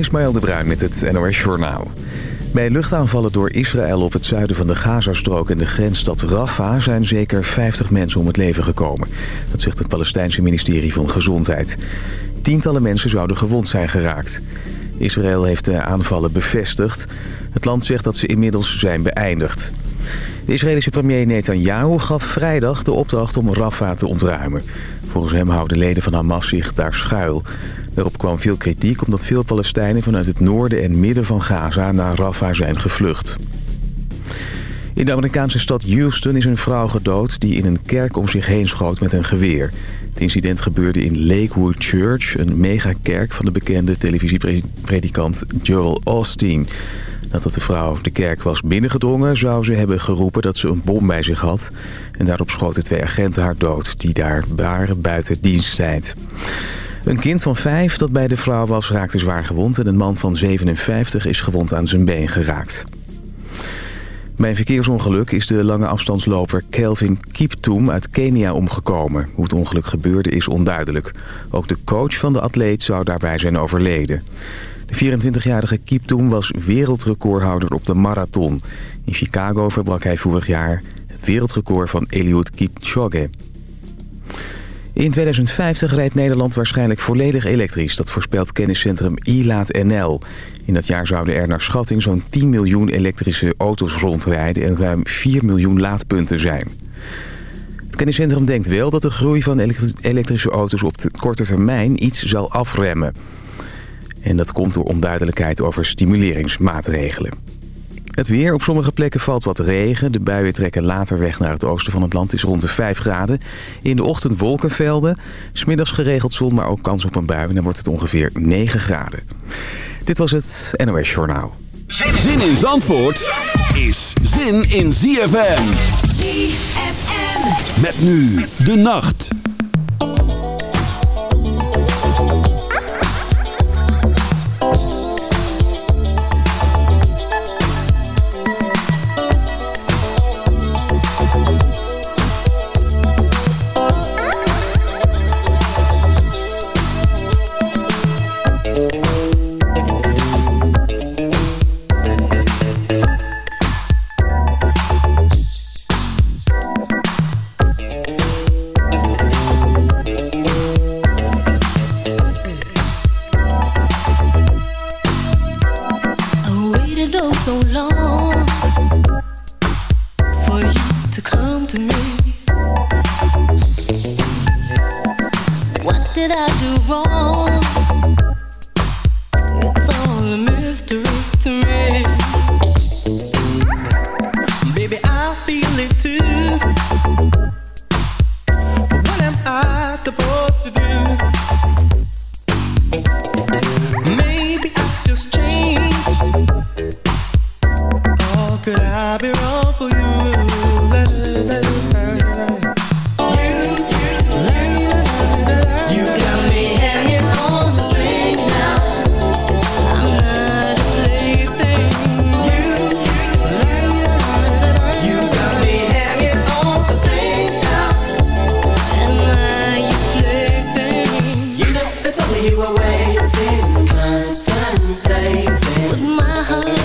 Ismaël de Bruin met het NOS Journaal. Bij luchtaanvallen door Israël op het zuiden van de Gazastrook en de grensstad Rafah zijn zeker 50 mensen om het leven gekomen. Dat zegt het Palestijnse ministerie van Gezondheid. Tientallen mensen zouden gewond zijn geraakt. Israël heeft de aanvallen bevestigd. Het land zegt dat ze inmiddels zijn beëindigd. De Israëlische premier Netanyahu gaf vrijdag de opdracht om Rafah te ontruimen. Volgens hem houden leden van Hamas zich daar schuil. Daarop kwam veel kritiek omdat veel Palestijnen vanuit het noorden en midden van Gaza naar Rafah zijn gevlucht. In de Amerikaanse stad Houston is een vrouw gedood die in een kerk om zich heen schoot met een geweer. Het incident gebeurde in Lakewood Church, een megakerk van de bekende televisiepredikant Joel Austin. Nadat de vrouw de kerk was binnengedrongen zou ze hebben geroepen dat ze een bom bij zich had. En daarop schoten twee agenten haar dood die daar waren buiten diensttijd. Een kind van vijf dat bij de vrouw was raakte zwaar gewond... en een man van 57 is gewond aan zijn been geraakt. Bij een verkeersongeluk is de lange afstandsloper Kelvin Kiptoum uit Kenia omgekomen. Hoe het ongeluk gebeurde is onduidelijk. Ook de coach van de atleet zou daarbij zijn overleden. De 24-jarige Kiptoum was wereldrecordhouder op de marathon. In Chicago verbrak hij vorig jaar het wereldrecord van Eliud Kipchoge. In 2050 rijdt Nederland waarschijnlijk volledig elektrisch. Dat voorspelt kenniscentrum iLaat NL. In dat jaar zouden er naar schatting zo'n 10 miljoen elektrische auto's rondrijden... en ruim 4 miljoen laadpunten zijn. Het kenniscentrum denkt wel dat de groei van elektrische auto's op de korte termijn iets zal afremmen. En dat komt door onduidelijkheid over stimuleringsmaatregelen. Het weer. Op sommige plekken valt wat regen. De buien trekken later weg naar het oosten van het land. is rond de 5 graden. In de ochtend wolkenvelden. Smiddags geregeld zon, maar ook kans op een bui. En dan wordt het ongeveer 9 graden. Dit was het NOS Journaal. Zin in Zandvoort is zin in ZFM. ZFM. Met nu de nacht. Like a fool. Now who's been trying?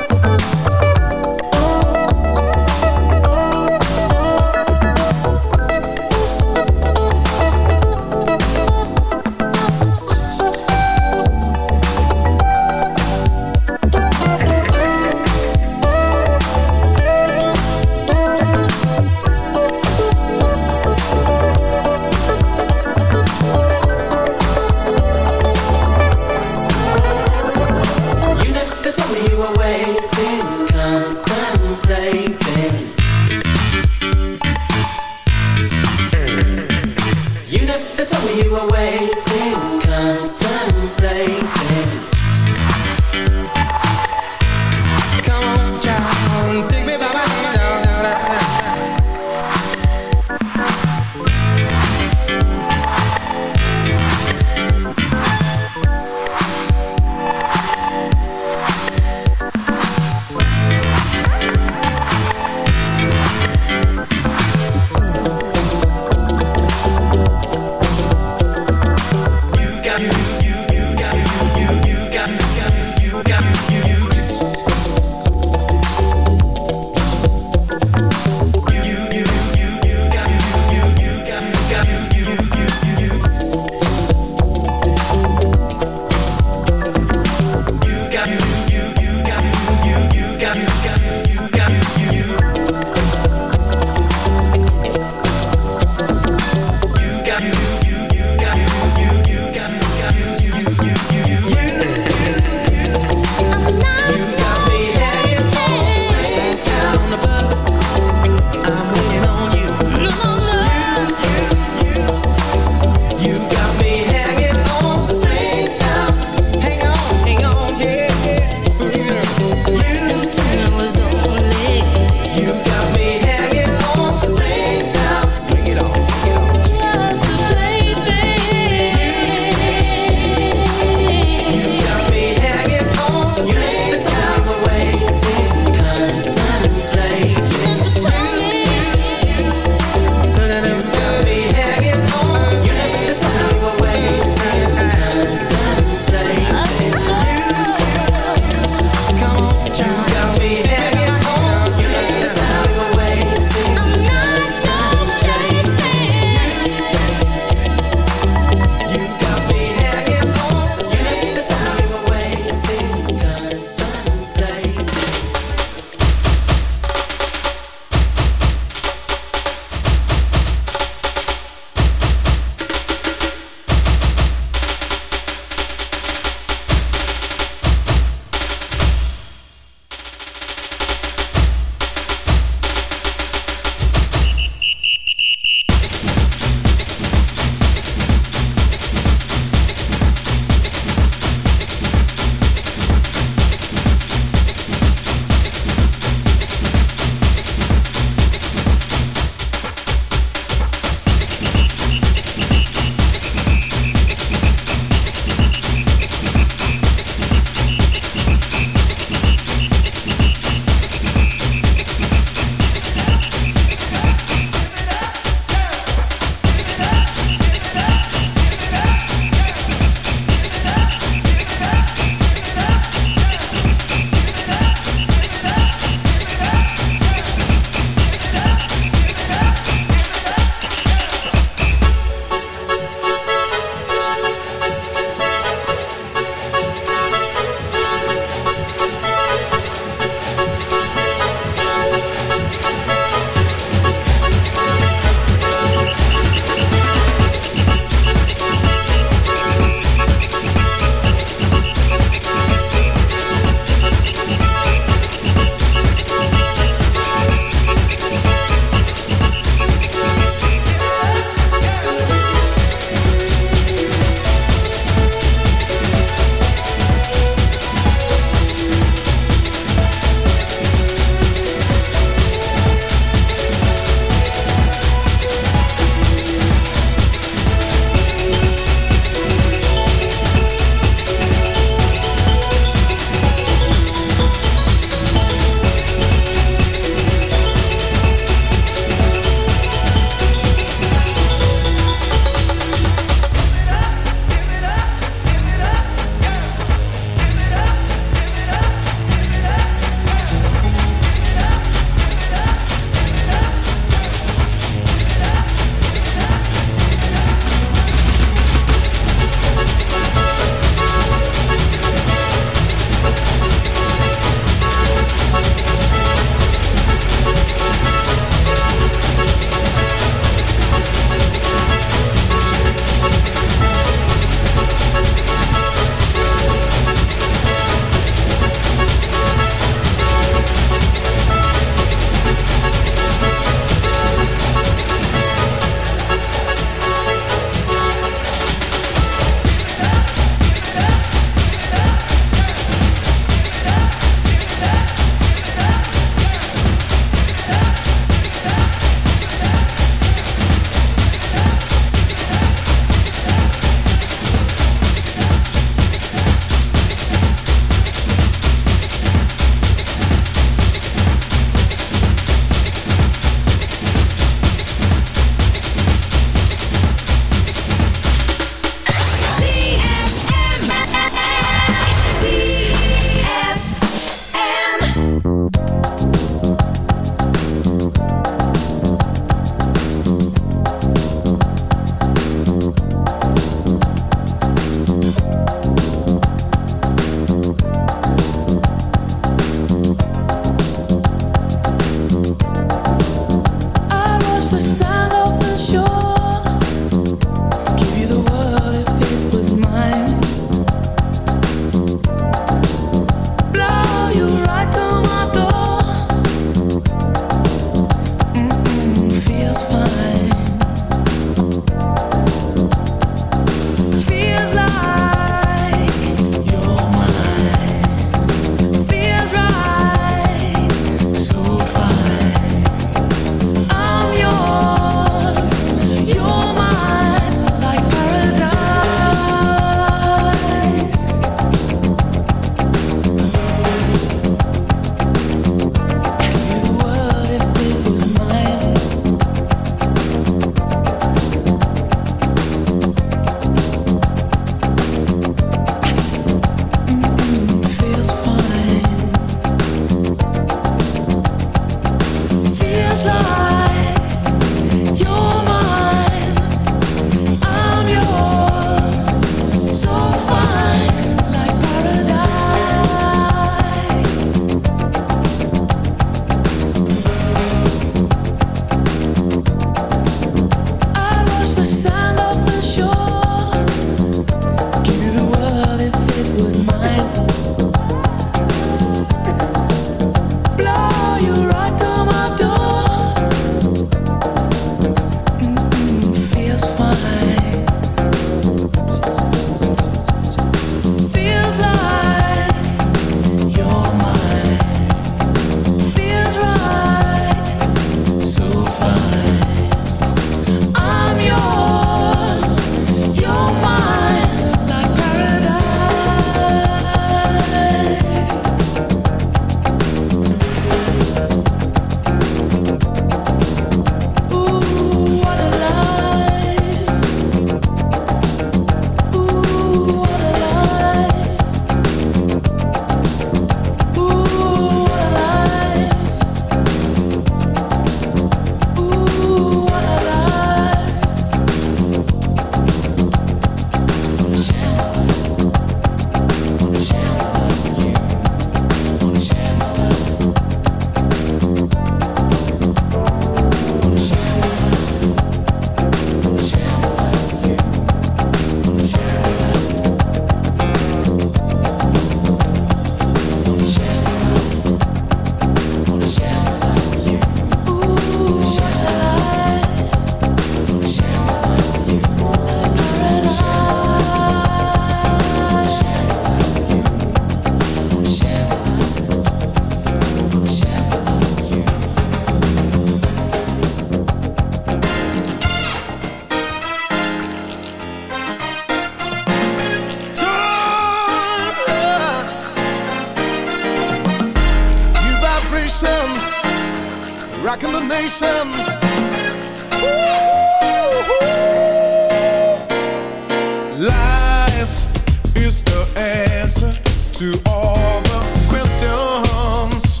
Is the answer to all the questions.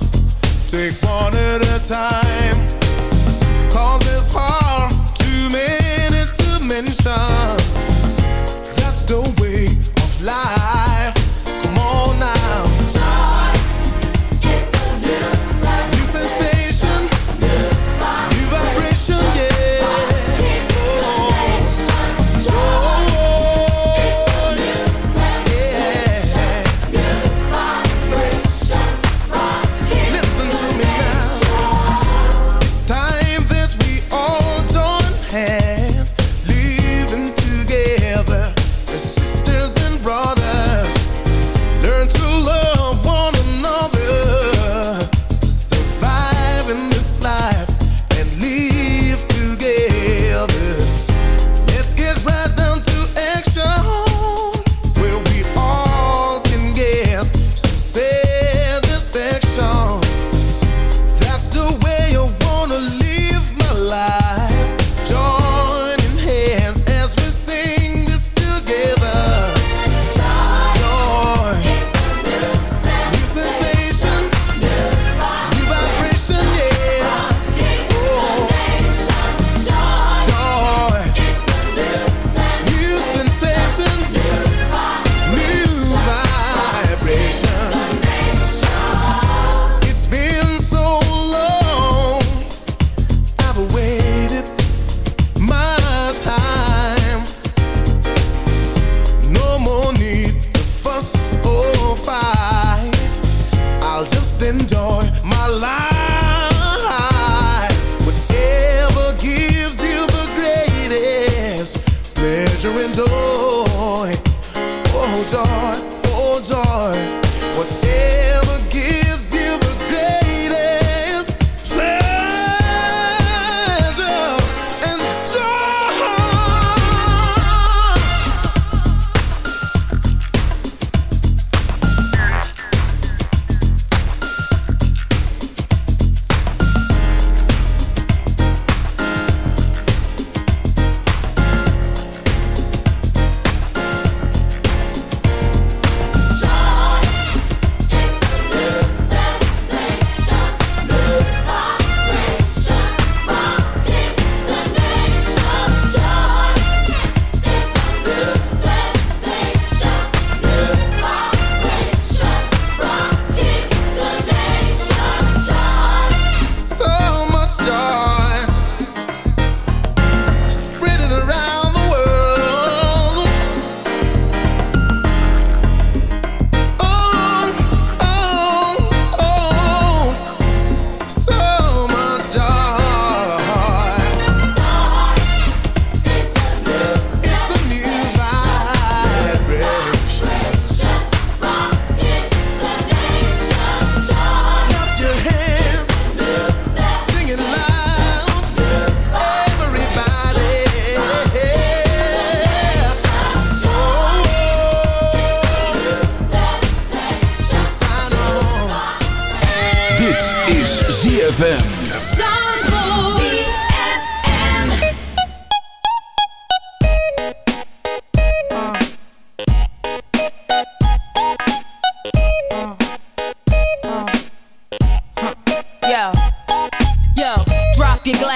Take one at a time. Lord.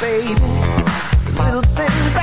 baby. Little things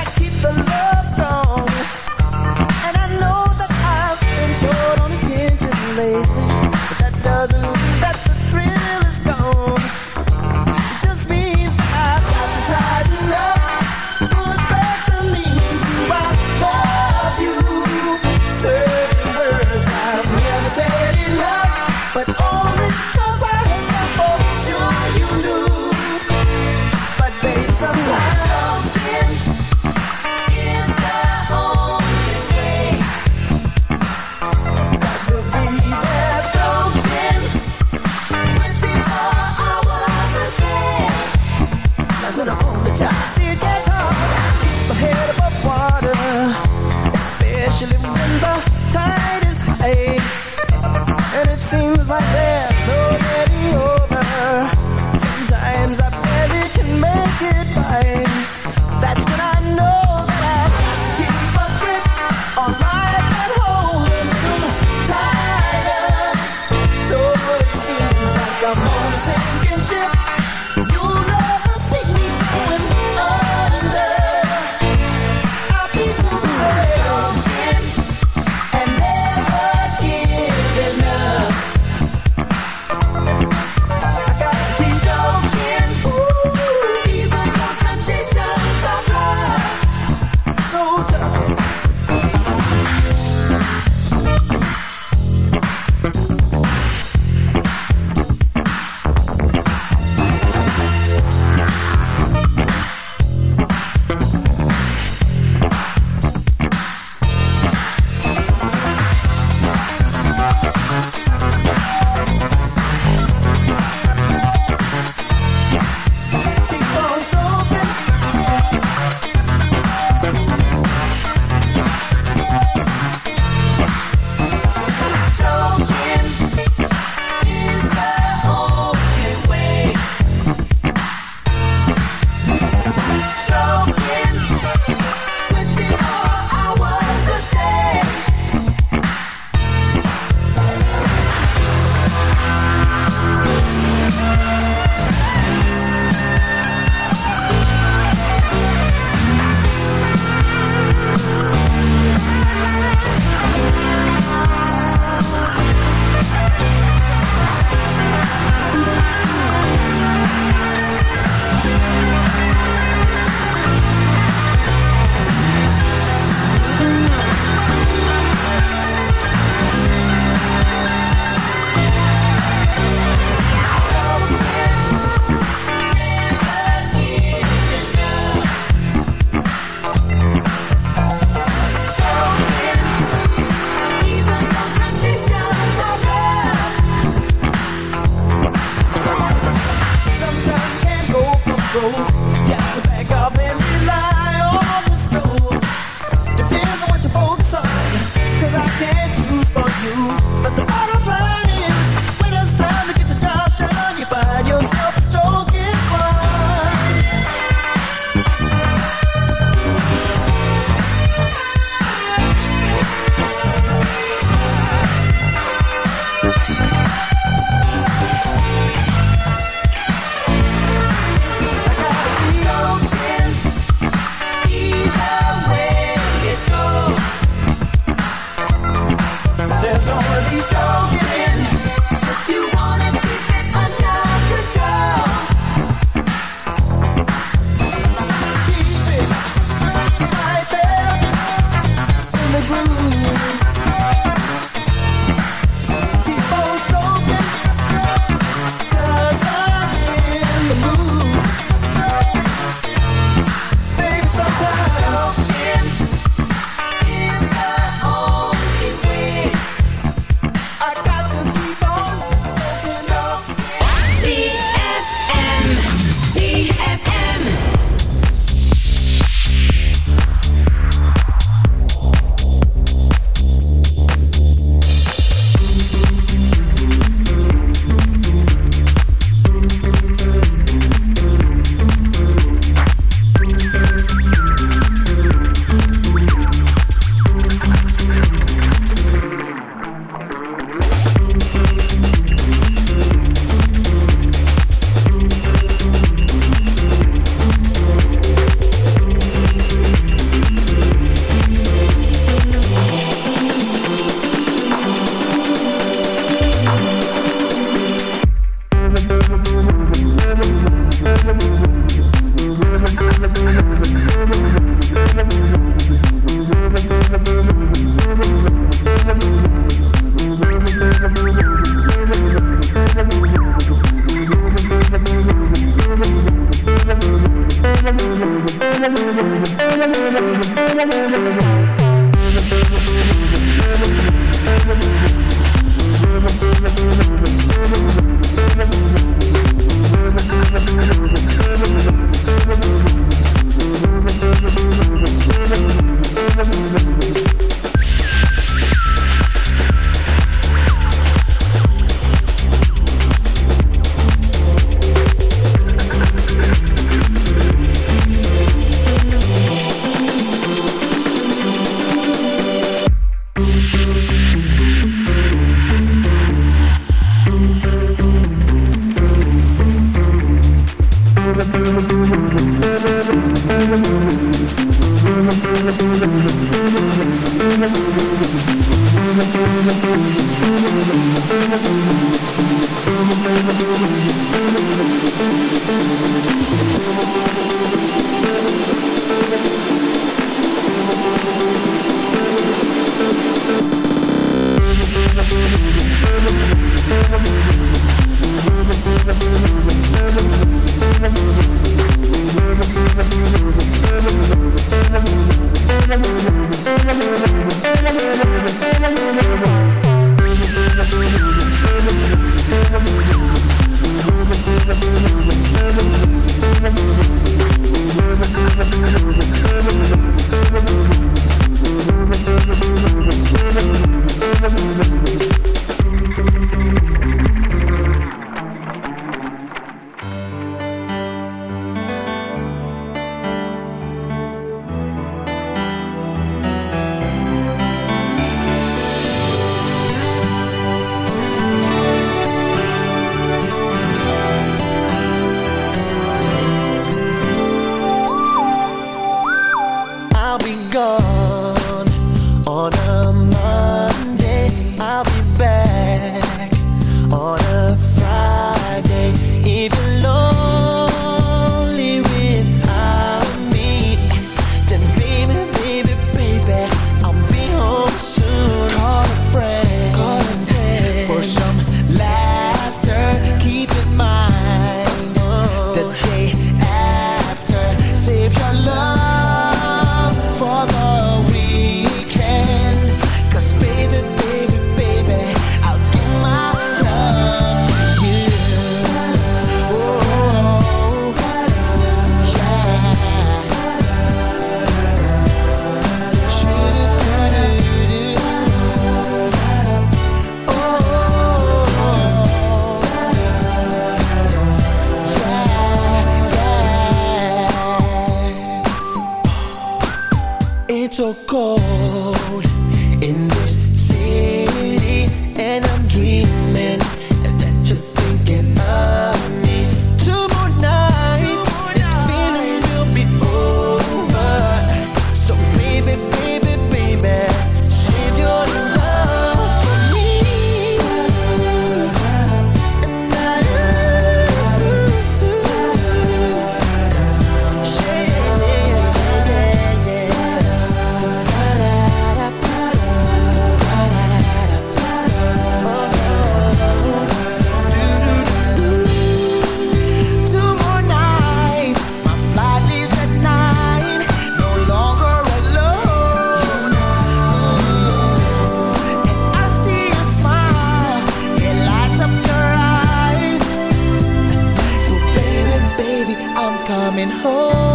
coming home.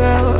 girl.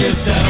Yourself.